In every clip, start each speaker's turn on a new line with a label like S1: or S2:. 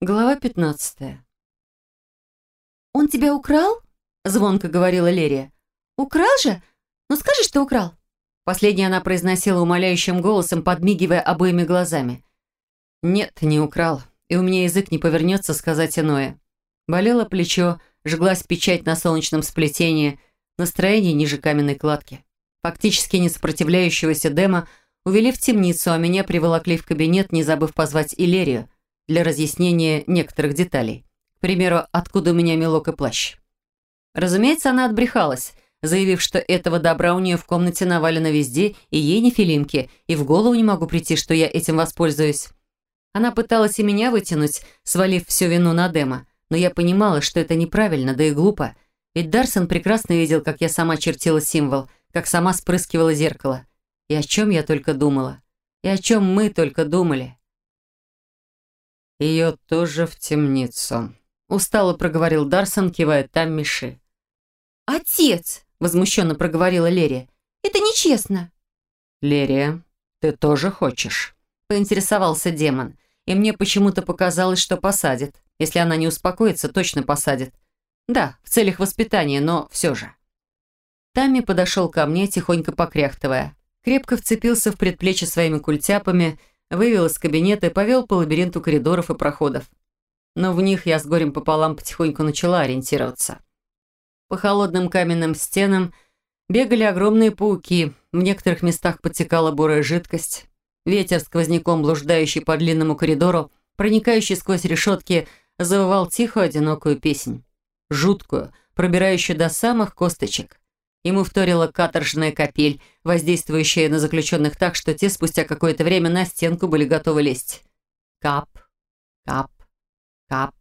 S1: Глава 15.
S2: «Он тебя украл?» — звонко говорила Лерия. «Украл же? Ну скажи, что украл».
S1: Последнее она произносила умоляющим голосом, подмигивая обоими глазами. «Нет, не украл, и у меня язык не повернется сказать иное. Болело плечо, жглась печать на солнечном сплетении, настроение ниже каменной кладки. Фактически не сопротивляющегося Дема увели в темницу, а меня приволокли в кабинет, не забыв позвать Илерию, для разъяснения некоторых деталей. К примеру, откуда у меня мелок и плащ. Разумеется, она отбрехалась, заявив, что этого добра у нее в комнате навалено везде, и ей не филимки, и в голову не могу прийти, что я этим воспользуюсь. Она пыталась и меня вытянуть, свалив всю вину на Дема, но я понимала, что это неправильно, да и глупо. Ведь Дарсон прекрасно видел, как я сама чертила символ, как сама спрыскивала зеркало. И о чем я только думала. И о чем мы только думали. «Ее тоже в темницу», — устало проговорил Дарсон, кивая там Миши.
S2: «Отец!» — возмущенно проговорила Лерия. «Это нечестно!»
S1: «Лерия, ты тоже хочешь?» — поинтересовался демон. И мне почему-то показалось, что посадит. Если она не успокоится, точно посадит. Да, в целях воспитания, но все же. Тами подошел ко мне, тихонько покряхтывая. Крепко вцепился в предплечье своими культяпами, вывел из кабинета и повел по лабиринту коридоров и проходов. Но в них я с горем пополам потихоньку начала ориентироваться. По холодным каменным стенам бегали огромные пауки, в некоторых местах подтекала бурая жидкость. Ветер сквозняком, блуждающий по длинному коридору, проникающий сквозь решетки, завывал тихую одинокую песнь. Жуткую, пробирающую до самых косточек. Ему вторила каторжная капель, воздействующая на заключенных так, что те спустя какое-то время на стенку были готовы лезть. Кап, кап, кап.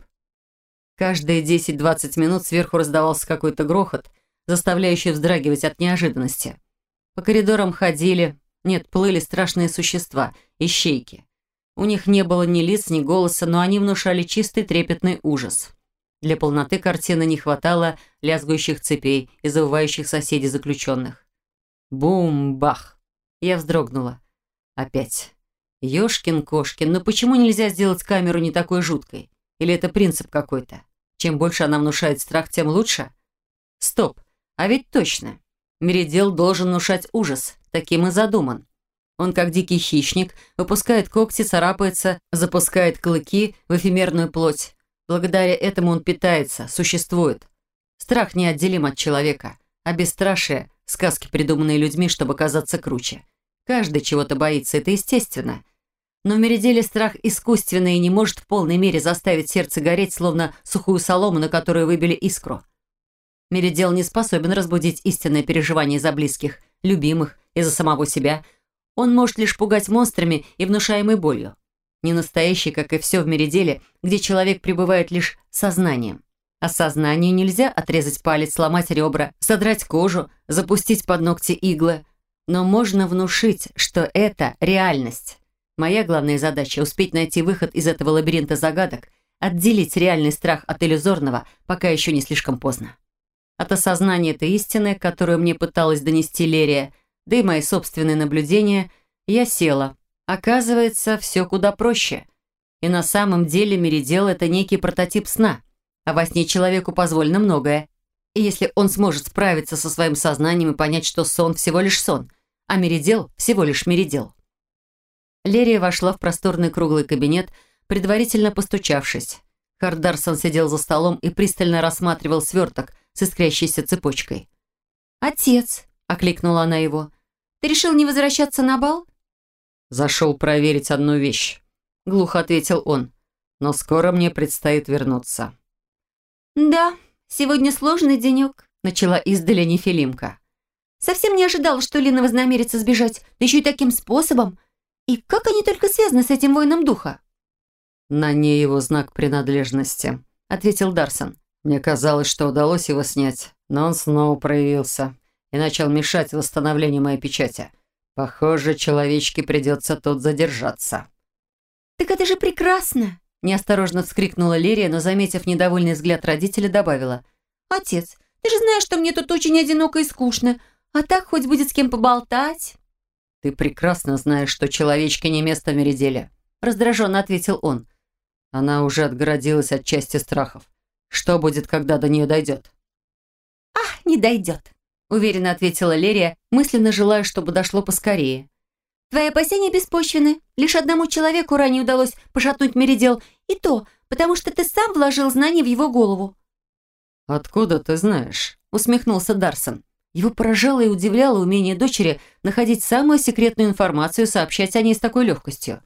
S1: Каждые 10-20 минут сверху раздавался какой-то грохот, заставляющий вздрагивать от неожиданности. По коридорам ходили, нет, плыли страшные существа, ищейки. У них не было ни лиц, ни голоса, но они внушали чистый трепетный ужас. Для полноты картины не хватало лязгующих цепей и завывающих соседей заключенных. Бум-бах! Я вздрогнула. Опять. Ёшкин-кошкин, но почему нельзя сделать камеру не такой жуткой? Или это принцип какой-то? Чем больше она внушает страх, тем лучше? Стоп, а ведь точно. Меридел должен внушать ужас, таким и задуман. Он, как дикий хищник, выпускает когти, царапается, запускает клыки в эфемерную плоть. Благодаря этому он питается, существует. Страх неотделим от человека, а бесстрашие – сказки, придуманные людьми, чтобы казаться круче. Каждый чего-то боится, это естественно. Но в Мериделе страх искусственный и не может в полной мере заставить сердце гореть, словно сухую солому, на которую выбили искру. Меридел не способен разбудить истинное переживание за близких, любимых и за самого себя. Он может лишь пугать монстрами и внушаемой болью не настоящий, как и все в мире деле, где человек пребывает лишь сознанием. А сознанию нельзя отрезать палец, сломать ребра, содрать кожу, запустить под ногти иглы. Но можно внушить, что это реальность. Моя главная задача – успеть найти выход из этого лабиринта загадок, отделить реальный страх от иллюзорного, пока еще не слишком поздно. От осознания этой истины, которую мне пыталась донести Лерия, да и мои собственные наблюдения, я села, Оказывается, все куда проще. И на самом деле Меридел – это некий прототип сна. А во сне человеку позволено многое. И если он сможет справиться со своим сознанием и понять, что сон всего лишь сон, а Меридел – всего лишь Меридел. Лерия вошла в просторный круглый кабинет, предварительно постучавшись. Хардарсон сидел за столом и пристально рассматривал сверток с искрящейся цепочкой.
S2: «Отец», — окликнула она его, — «ты решил не возвращаться на бал?»
S1: «Зашел проверить одну вещь», — глухо ответил он. «Но скоро мне предстоит вернуться».
S2: «Да, сегодня сложный денек», — начала издали Нефилимка. «Совсем не ожидала, что Лина вознамерится сбежать, да еще и таким способом. И как они только связаны с этим воином духа?»
S1: «На ней его знак принадлежности», — ответил Дарсон. «Мне казалось, что удалось его снять, но он снова проявился и начал мешать восстановлению моей печати. Похоже, человечке придется тут задержаться.
S2: «Так это же прекрасно!» Неосторожно вскрикнула Лерия, но, заметив недовольный взгляд родителя, добавила. «Отец, ты же знаешь, что мне тут очень одиноко и скучно, а так хоть будет с кем поболтать».
S1: «Ты прекрасно знаешь, что человечке не место в Мериделе», раздраженно ответил он. Она уже отгородилась от части страхов. Что будет, когда до нее дойдет?
S2: «Ах, не дойдет», — уверенно ответила Лерия, мысленно желая, чтобы дошло поскорее. «Твои опасения беспочвены. Лишь одному человеку ранее удалось пошатнуть Меридел, и то, потому что ты сам вложил знания в его голову».
S1: «Откуда ты знаешь?» — усмехнулся Дарсон. Его поражало и удивляло умение дочери находить самую секретную информацию и сообщать о ней с такой легкостью.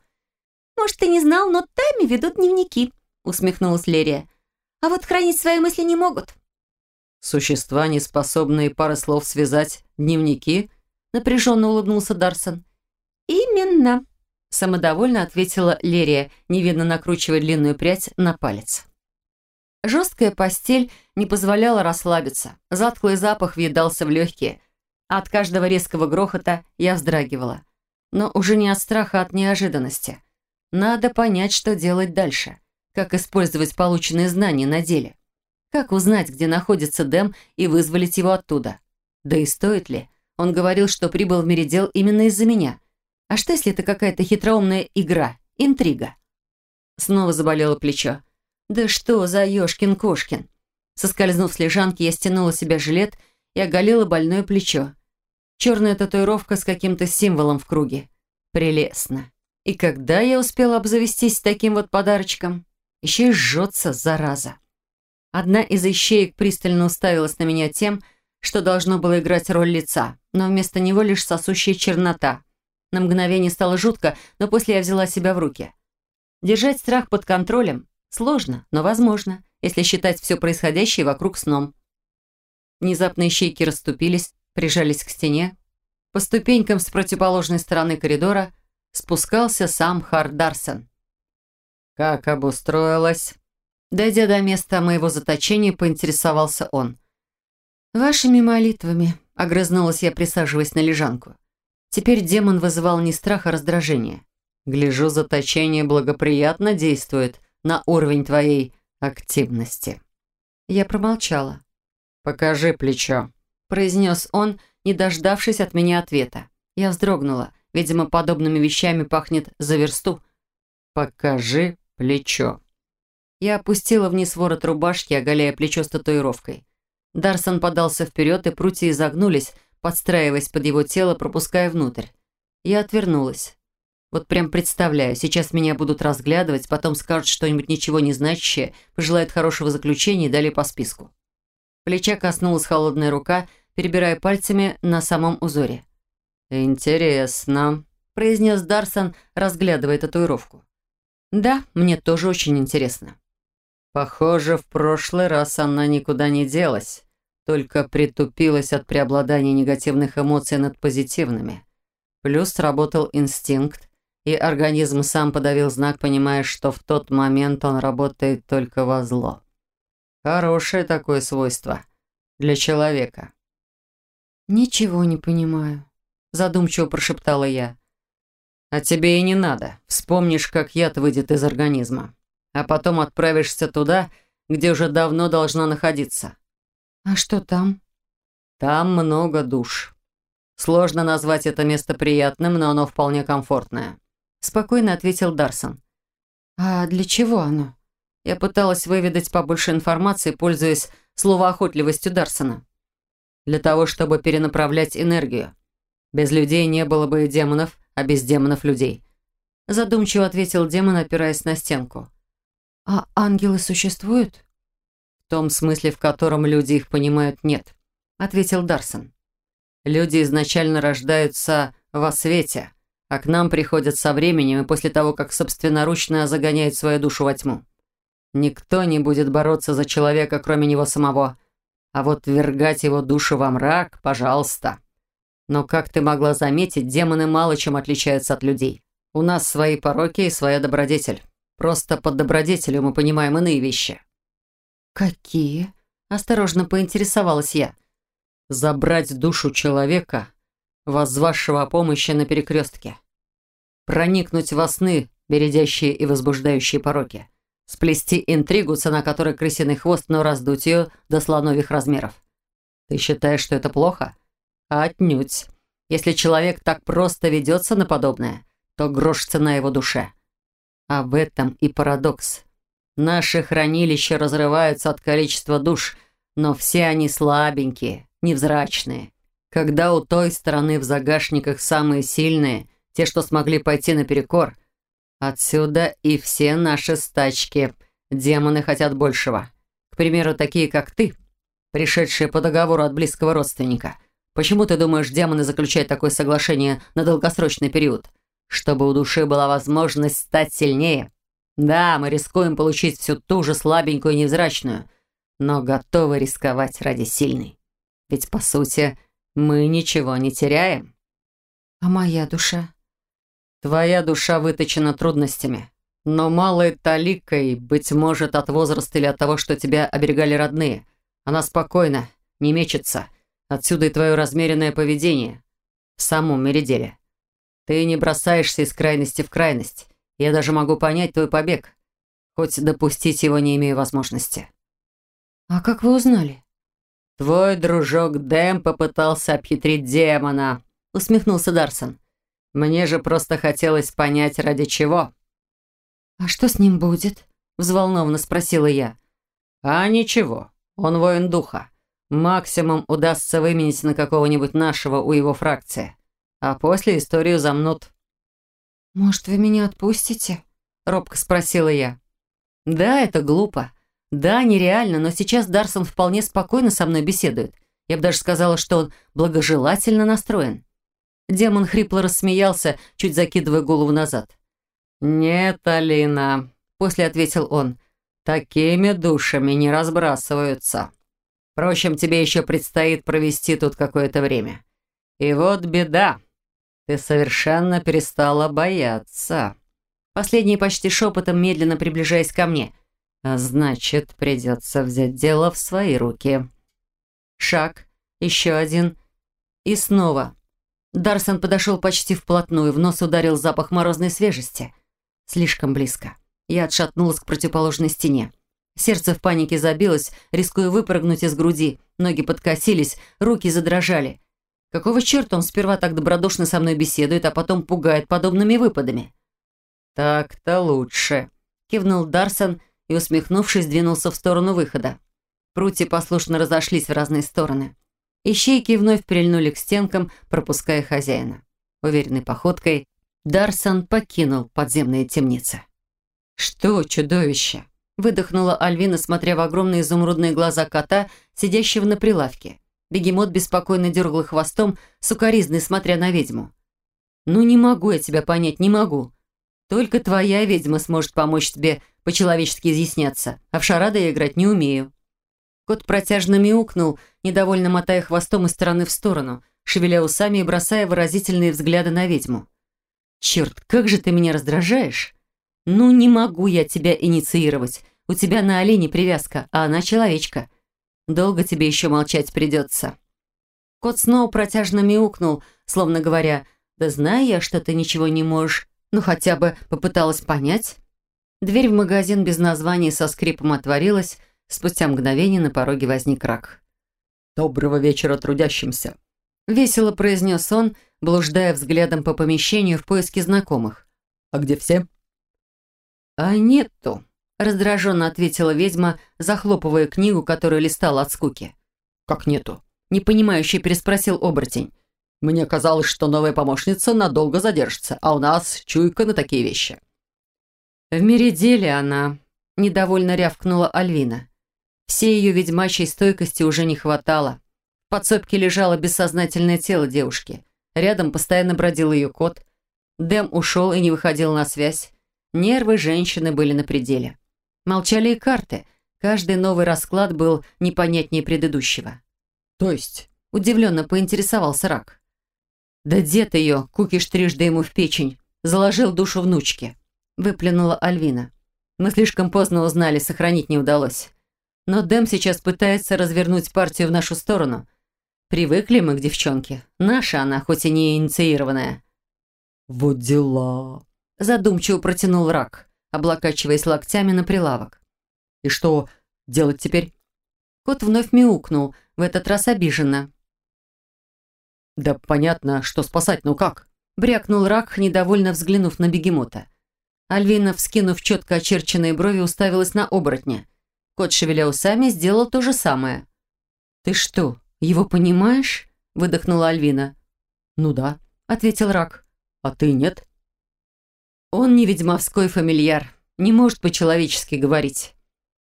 S2: «Может, ты не знал, но тайми ведут дневники», — усмехнулась Лерия. «А вот хранить свои мысли не могут».
S1: «Существа, не способные пары слов связать, дневники?» — напряженно улыбнулся Дарсон.
S2: «Именно», —
S1: самодовольно ответила Лерия, невинно накручивая длинную прядь на палец. Жесткая постель не позволяла расслабиться. Затклый запах въедался в легкие. от каждого резкого грохота я вздрагивала. Но уже не от страха, а от неожиданности. Надо понять, что делать дальше. Как использовать полученные знания на деле. Как узнать, где находится Дэм и вызволить его оттуда? Да и стоит ли? Он говорил, что прибыл в Меридел именно из-за меня. А что, если это какая-то хитроумная игра, интрига? Снова заболело плечо. Да что за ёшкин-кошкин? Соскользнув с лежанки, я стянула себя жилет и оголила больное плечо. Черная татуировка с каким-то символом в круге. Прелестно. И когда я успела обзавестись таким вот подарочком? Еще и жжется, зараза. Одна из ищеек пристально уставилась на меня тем, что должно было играть роль лица, но вместо него лишь сосущая чернота. На мгновение стало жутко, но после я взяла себя в руки. Держать страх под контролем Сложно, но возможно, если считать все происходящее вокруг сном. Внезапно ищейки расступились, прижались к стене. По ступенькам с противоположной стороны коридора спускался сам Хардарсон. «Как обустроилась?» Дойдя до места моего заточения, поинтересовался он. «Вашими молитвами», — огрызнулась я, присаживаясь на лежанку. Теперь демон вызывал не страх, а раздражение. «Гляжу, заточение благоприятно действует», на уровень твоей активности». Я промолчала. «Покажи плечо», – произнес он, не дождавшись от меня ответа. Я вздрогнула. Видимо, подобными вещами пахнет за версту. «Покажи плечо». Я опустила вниз ворот рубашки, оголяя плечо с татуировкой. Дарсон подался вперед, и прутья изогнулись, подстраиваясь под его тело, пропуская внутрь. Я отвернулась. Вот прям представляю, сейчас меня будут разглядывать, потом скажут что-нибудь ничего не значащее, пожелают хорошего заключения и далее по списку. Плеча коснулась холодная рука, перебирая пальцами на самом узоре. «Интересно», – произнес Дарсон, разглядывая татуировку. «Да, мне тоже очень интересно». «Похоже, в прошлый раз она никуда не делась, только притупилась от преобладания негативных эмоций над позитивными. Плюс сработал инстинкт, и организм сам подавил знак, понимая, что в тот момент он работает только во зло. Хорошее такое свойство для человека. «Ничего не понимаю», – задумчиво прошептала я. «А тебе и не надо. Вспомнишь, как яд выйдет из организма. А потом отправишься туда, где уже давно должна находиться». «А что там?» «Там много душ. Сложно назвать это место приятным, но оно вполне комфортное спокойно ответил Дарсон. «А для чего оно?» Я пыталась выведать побольше информации, пользуясь словоохотливостью Дарсона. «Для того, чтобы перенаправлять энергию. Без людей не было бы и демонов, а без демонов людей». Задумчиво ответил демон, опираясь на стенку. «А ангелы существуют?» «В том смысле, в котором люди их понимают, нет», — ответил Дарсон. «Люди изначально рождаются во свете, а к нам приходят со временем и после того, как собственноручно загоняют свою душу во тьму. Никто не будет бороться за человека, кроме него самого. А вот ввергать его душу во мрак, пожалуйста. Но, как ты могла заметить, демоны мало чем отличаются от людей. У нас свои пороки и своя добродетель. Просто под добродетелью мы понимаем иные вещи». «Какие?» – осторожно поинтересовалась я. «Забрать душу человека, воззвавшего о помощи на перекрестке проникнуть во сны, бередящие и возбуждающие пороки, сплести интригу, цена которой крысиный хвост, но раздуть ее до слоновьих размеров. Ты считаешь, что это плохо? Отнюдь. Если человек так просто ведется на подобное, то грош цена его душе. В этом и парадокс. Наши хранилища разрываются от количества душ, но все они слабенькие, невзрачные. Когда у той стороны в загашниках самые сильные, те, что смогли пойти наперекор, отсюда и все наши стачки. Демоны хотят большего. К примеру, такие, как ты, пришедшие по договору от близкого родственника. Почему ты думаешь, демоны заключают такое соглашение на долгосрочный период? Чтобы у души была возможность стать сильнее. Да, мы рискуем получить всю ту же слабенькую и невзрачную, но готовы рисковать ради сильной. Ведь, по сути, мы ничего не теряем.
S2: А моя душа?
S1: Твоя душа выточена трудностями, но малой таликой, быть может, от возраста или от того, что тебя оберегали родные. Она спокойна, не мечется. Отсюда и твое размеренное поведение. В самом мериделе. Ты не бросаешься из крайности в крайность. Я даже могу понять твой побег, хоть допустить его не имею возможности.
S2: А как вы узнали?
S1: Твой дружок Дэм попытался обхитрить демона, усмехнулся Дарсон. Мне же просто хотелось понять, ради чего.
S2: А что с ним будет? Взволнованно спросила я.
S1: А ничего, он воин духа. Максимум удастся выменить на какого-нибудь нашего у его фракции. А после историю замнут.
S2: «Может, вы меня отпустите?» — робко спросила я.
S1: «Да, это глупо. Да, нереально, но сейчас Дарсон вполне спокойно со мной беседует. Я бы даже сказала, что он благожелательно настроен». Демон хрипло рассмеялся, чуть закидывая голову назад. «Нет, Алина», — после ответил он, — «такими душами не разбрасываются. Впрочем, тебе еще предстоит провести тут какое-то время. И вот беда. Ты совершенно перестала бояться. Последний почти шепотом, медленно приближаясь ко мне. А значит, придется взять дело в свои руки. Шаг, еще один. И снова. Дарсон подошел почти вплотную, в нос ударил запах морозной свежести. Слишком близко. Я отшатнулась к противоположной стене. Сердце в панике забилось, рискуя выпрыгнуть из груди. Ноги подкосились, руки задрожали. Какого черта он сперва так добродушно со мной беседует, а потом пугает подобными выпадами? «Так-то лучше», — кивнул Дарсон и, усмехнувшись, двинулся в сторону выхода. Прути послушно разошлись в разные стороны. Ищейки вновь прильнули к стенкам, пропуская хозяина. Уверенной походкой Дарсон покинул подземные темницы. «Что, чудовище?» — выдохнула Альвина, смотря в огромные изумрудные глаза кота, сидящего на прилавке. Бегемот беспокойно дергал хвостом, сукоризный, смотря на ведьму. «Ну не могу я тебя понять, не могу. Только твоя ведьма сможет помочь тебе по-человечески изъясняться, а в шарады я играть не умею». Кот протяжно мяукнул, недовольно мотая хвостом из стороны в сторону, шевеля усами и бросая выразительные взгляды на ведьму. «Черт, как же ты меня раздражаешь! Ну не могу я тебя инициировать. У тебя на олене привязка, а она человечка. Долго тебе еще молчать придется». Кот снова протяжно мяукнул, словно говоря, «Да знаю я, что ты ничего не можешь, ну хотя бы попыталась понять». Дверь в магазин без названия со скрипом отворилась, спустя мгновение на пороге возник рак. «Доброго вечера трудящимся!» Весело произнес он, блуждая взглядом по помещению в поиске знакомых. «А где все?» «А нету», Раздраженно ответила ведьма, захлопывая книгу, которую листала от скуки. «Как нету?» Непонимающе переспросил оборотень. «Мне казалось, что новая помощница надолго задержится, а у нас чуйка на такие вещи». «В мире деле она», — недовольно рявкнула Альвина. Всей ее ведьмачьей стойкости уже не хватало. В подсобке лежало бессознательное тело девушки. Рядом постоянно бродил ее кот. Дэм ушел и не выходил на связь. Нервы женщины были на пределе. Молчали и карты. Каждый новый расклад был непонятнее предыдущего. «То есть?» – удивленно поинтересовался Рак. «Да дед ее, кукиш трижды ему в печень, заложил душу внучки», – выплюнула Альвина. «Мы слишком поздно узнали, сохранить не удалось. Но Дэм сейчас пытается развернуть партию в нашу сторону. Привыкли мы к девчонке. Наша она, хоть и не инициированная».
S3: «Вот дела», –
S1: задумчиво протянул Рак облокачиваясь локтями на прилавок. «И что делать теперь?» Кот вновь мяукнул, в этот раз обиженно.
S3: «Да понятно, что спасать, но как?»
S1: Брякнул рак, недовольно взглянув на бегемота. Альвина, вскинув четко очерченные брови, уставилась на оборотня. Кот, шевеля усами, сделал то же самое. «Ты что, его понимаешь?» – выдохнула Альвина.
S3: «Ну да», –
S1: ответил Рак.
S3: «А ты нет?»
S1: «Он не ведьмовской фамильяр, не может по-человечески говорить.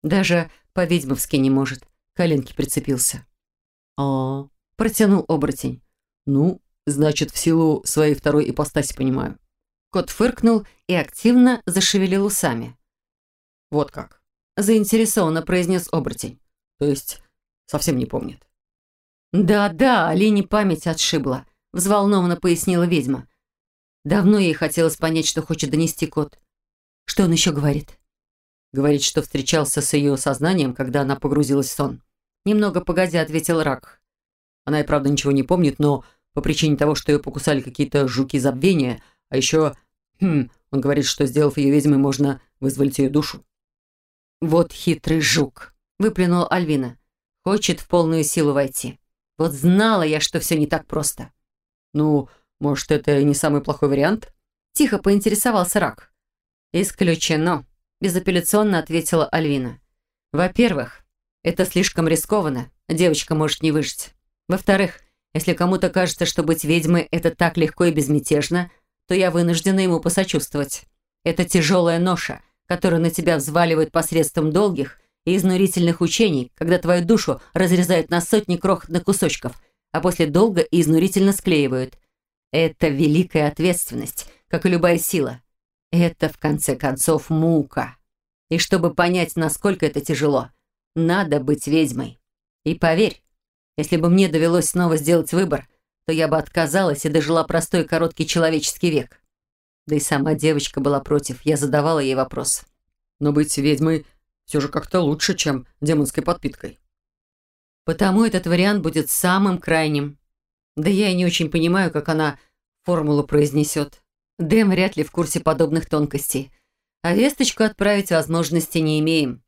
S1: Даже по-ведьмовски не может». Коленки прицепился.
S3: «А,
S1: протянул оборотень.
S3: ну, значит, в силу своей второй ипостаси понимаю».
S1: Кот фыркнул и активно зашевелил усами.
S3: «Вот как?»
S1: – заинтересованно произнес оборотень.
S3: «То есть совсем не помнит?»
S1: «Да-да, Алине память отшибла», – взволнованно пояснила ведьма. Давно ей хотелось понять, что хочет донести кот. Что он еще говорит?
S3: Говорит, что встречался с ее сознанием, когда она погрузилась в сон.
S1: Немного погодя, ответил Рак.
S3: Она и правда ничего не помнит, но по причине того, что ее покусали какие-то жуки забвения, а еще Хм, он говорит, что, сделав ее ведьмой, можно вызволить ее душу.
S1: «Вот хитрый жук», — выплюнула Альвина. «Хочет в полную силу войти. Вот знала я, что все не так просто».
S3: «Ну, может, это и не самый плохой вариант?»
S1: Тихо поинтересовался Рак. «Исключено», — безапелляционно ответила Альвина. «Во-первых, это слишком рискованно. Девочка может не выжить. Во-вторых, если кому-то кажется, что быть ведьмой — это так легко и безмятежно — то я вынуждена ему посочувствовать. Это тяжелая ноша, которую на тебя взваливают посредством долгих и изнурительных учений, когда твою душу разрезают на сотни крохотных кусочков, а после долго и изнурительно склеивают. Это великая ответственность, как и любая сила. Это, в конце концов, мука. И чтобы понять, насколько это тяжело, надо быть ведьмой. И поверь, если бы мне довелось снова сделать выбор, то я бы отказалась и дожила простой короткий человеческий век. Да и сама девочка была против, я задавала ей вопрос.
S3: Но быть ведьмой все же как-то лучше, чем демонской подпиткой.
S1: Потому этот вариант будет самым крайним. Да я и не очень понимаю, как она формулу произнесет. Дэм вряд ли в курсе подобных тонкостей. А весточку отправить возможности не имеем.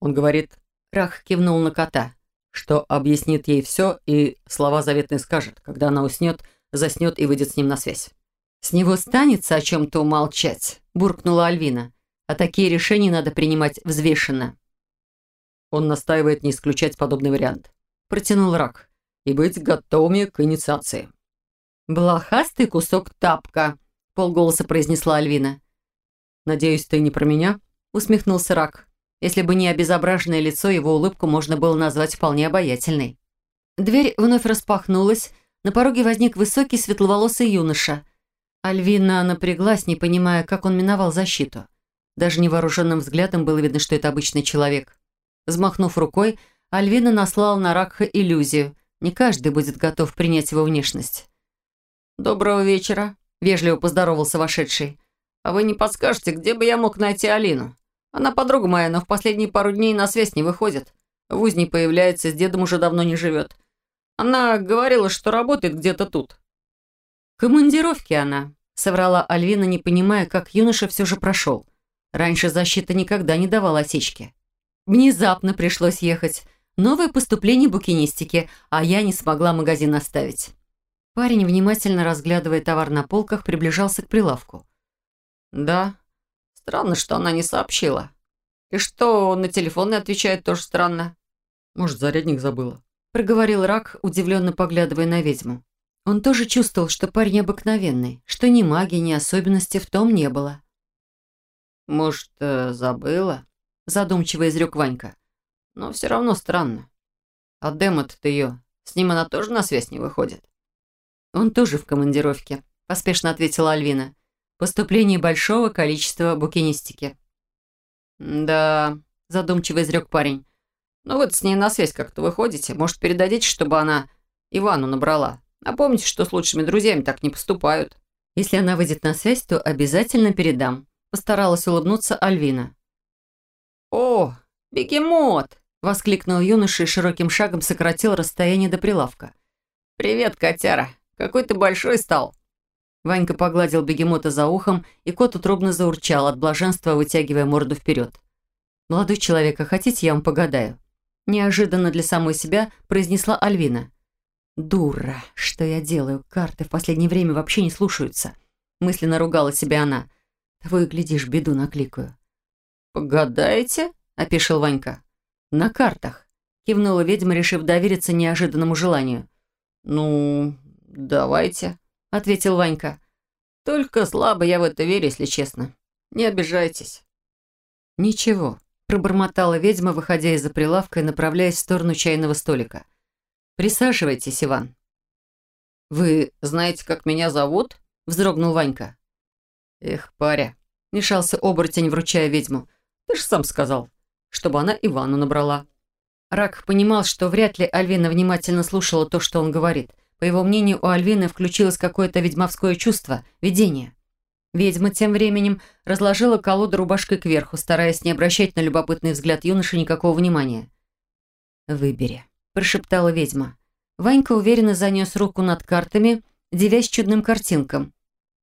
S3: Он говорит,
S1: Рах кивнул на кота
S3: что объяснит ей все и слова заветные скажет, когда она уснет, заснет и выйдет с ним на связь.
S1: «С него станется о чем-то умолчать», – буркнула Альвина. «А такие решения надо принимать взвешенно».
S3: Он настаивает не исключать подобный вариант.
S1: Протянул Рак.
S3: «И быть готовыми к инициации».
S1: «Блохастый кусок тапка», – полголоса произнесла Альвина.
S3: «Надеюсь, ты не про меня?»
S1: – усмехнулся Рак. Если бы не обезображенное лицо, его улыбку можно было назвать вполне обаятельной. Дверь вновь распахнулась. На пороге возник высокий светловолосый юноша. Альвина напряглась, не понимая, как он миновал защиту. Даже невооруженным взглядом было видно, что это обычный человек. Взмахнув рукой, Альвина наслала на Ракха иллюзию. Не каждый будет готов принять его внешность.
S4: «Доброго вечера», — вежливо поздоровался вошедший. «А вы не подскажете, где бы я мог найти Алину?» Она подруга моя, но в последние пару дней на связь не выходит. В уз не появляется, с дедом уже давно не живет. Она говорила, что работает где-то тут».
S1: «Командировки она», — соврала Альвина, не понимая, как юноша все же прошел. Раньше защита никогда не давала осечки. Внезапно пришлось ехать. Новое поступление букинистики, а я не смогла магазин оставить. Парень, внимательно разглядывая товар на полках, приближался к прилавку.
S4: «Да, Странно, что она не сообщила. И что на телефон не отвечает, тоже странно.
S3: Может, зарядник забыла.
S1: Проговорил Рак, удивленно поглядывая на ведьму. Он тоже чувствовал, что парень обыкновенный, что ни магии, ни особенности в том не было.
S4: «Может, э, забыла?» Задумчиво изрек Ванька. «Но все равно странно. А Дэмот-то ее, с ним она тоже на связь не выходит?»
S1: «Он тоже в командировке», — поспешно ответила Альвина поступлении большого количества букинистики.
S4: «Да», – задумчиво изрек парень. «Ну вот с ней на связь как-то выходите. Может, передадите, чтобы она Ивану набрала. А помните, что с лучшими друзьями так не поступают».
S1: «Если она выйдет на связь, то обязательно передам», – постаралась улыбнуться Альвина.
S4: «О, бегемот!»
S1: – воскликнул юноша и широким шагом сократил расстояние до прилавка.
S4: «Привет, котяра! Какой ты большой стал!»
S1: Ванька погладил бегемота за ухом, и кот утробно заурчал, от блаженства вытягивая морду вперед. «Молодой человек, а хотите, я вам погадаю?» Неожиданно для самой себя произнесла Альвина. «Дура! Что я делаю? Карты в последнее время вообще не слушаются!» Мысленно ругала себя она. Вы, глядишь, беду накликаю».
S4: «Погадаете?» – опешил Ванька.
S1: «На картах», – кивнула ведьма, решив довериться неожиданному желанию.
S4: «Ну, давайте», – ответил Ванька. «Только слабо я в это верю, если честно. Не обижайтесь».
S1: «Ничего», – пробормотала ведьма, выходя из-за прилавка и направляясь в сторону чайного столика. «Присаживайтесь, Иван».
S4: «Вы знаете, как меня зовут?» – вздрогнул Ванька.
S1: «Эх, паря», – мешался оборотень, вручая ведьму. «Ты же сам сказал, чтобы она Ивану набрала». Рак понимал, что вряд ли Альвина внимательно слушала то, что он говорит. По его мнению, у Альвины включилось какое-то ведьмовское чувство, видение. Ведьма тем временем разложила колоду рубашкой кверху, стараясь не обращать на любопытный взгляд юноши никакого внимания. «Выбери», – прошептала ведьма. Ванька уверенно занес руку над картами, девясь чудным картинкам.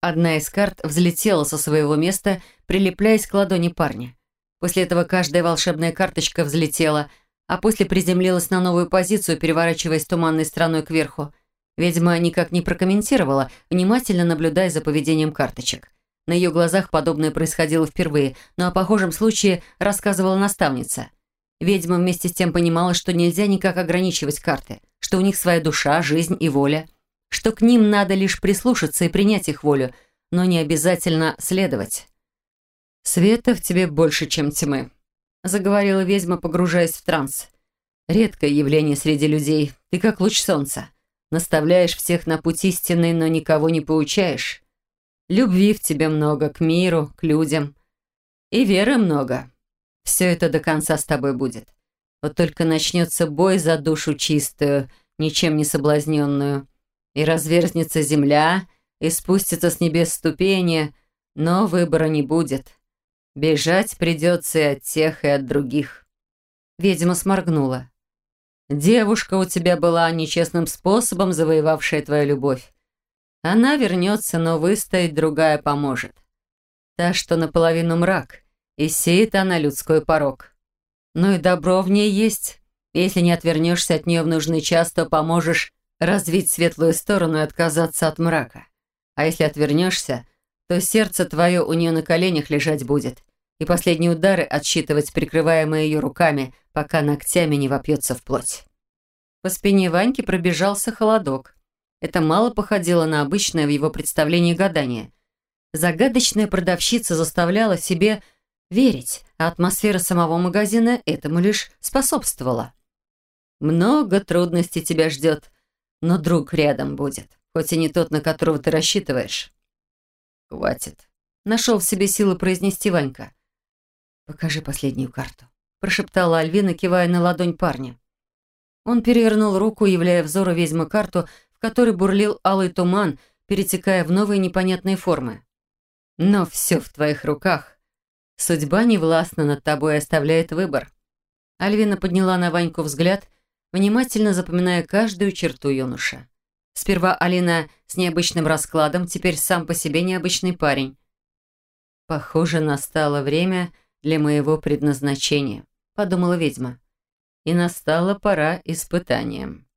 S1: Одна из карт взлетела со своего места, прилепляясь к ладони парня. После этого каждая волшебная карточка взлетела, а после приземлилась на новую позицию, переворачиваясь туманной стороной кверху. Ведьма никак не прокомментировала, внимательно наблюдая за поведением карточек. На ее глазах подобное происходило впервые, но о похожем случае рассказывала наставница. Ведьма вместе с тем понимала, что нельзя никак ограничивать карты, что у них своя душа, жизнь и воля, что к ним надо лишь прислушаться и принять их волю, но не обязательно следовать. «Света в тебе больше, чем тьмы», — заговорила ведьма, погружаясь в транс. «Редкое явление среди людей. Ты как луч солнца. Наставляешь всех на путь истинный, но никого не поучаешь. Любви в тебе много, к миру, к людям. И веры много. Все это до конца с тобой будет. Вот только начнется бой за душу чистую, ничем не соблазненную. И разверзнется земля, и спустится с небес ступени, но выбора не будет. Бежать придется и от тех, и от других. Ведьма сморгнула. Девушка у тебя была нечестным способом завоевавшая твою любовь. Она вернется, но выстоять другая поможет. Та, что наполовину мрак, и сеет она людской порог. Ну и добро в ней есть. Если не отвернешься от нее в нужный час, то поможешь развить светлую сторону и отказаться от мрака. А если отвернешься, то сердце твое у нее на коленях лежать будет, и последние удары отсчитывать, прикрываемые ее руками, пока ногтями не вопьется в плоть. По спине Ваньки пробежался холодок. Это мало походило на обычное в его представлении гадание. Загадочная продавщица заставляла себе верить, а атмосфера самого магазина этому лишь способствовала. «Много трудностей тебя ждет, но друг рядом будет, хоть и не тот, на которого ты рассчитываешь». «Хватит», — нашел в себе силы произнести Ванька. «Покажи последнюю карту», — прошептала Альвина, кивая на ладонь парня. Он перевернул руку, являя взору ведьмы карту, который бурлил алый туман, перетекая в новые непонятные формы. Но все в твоих руках. Судьба не властна над тобой и оставляет выбор. Альвина подняла на Ваньку взгляд, внимательно запоминая каждую черту юноша. Сперва Алина с необычным раскладом, теперь сам по себе необычный парень. «Похоже, настало время для моего предназначения», — подумала ведьма. «И настала пора испытаниям».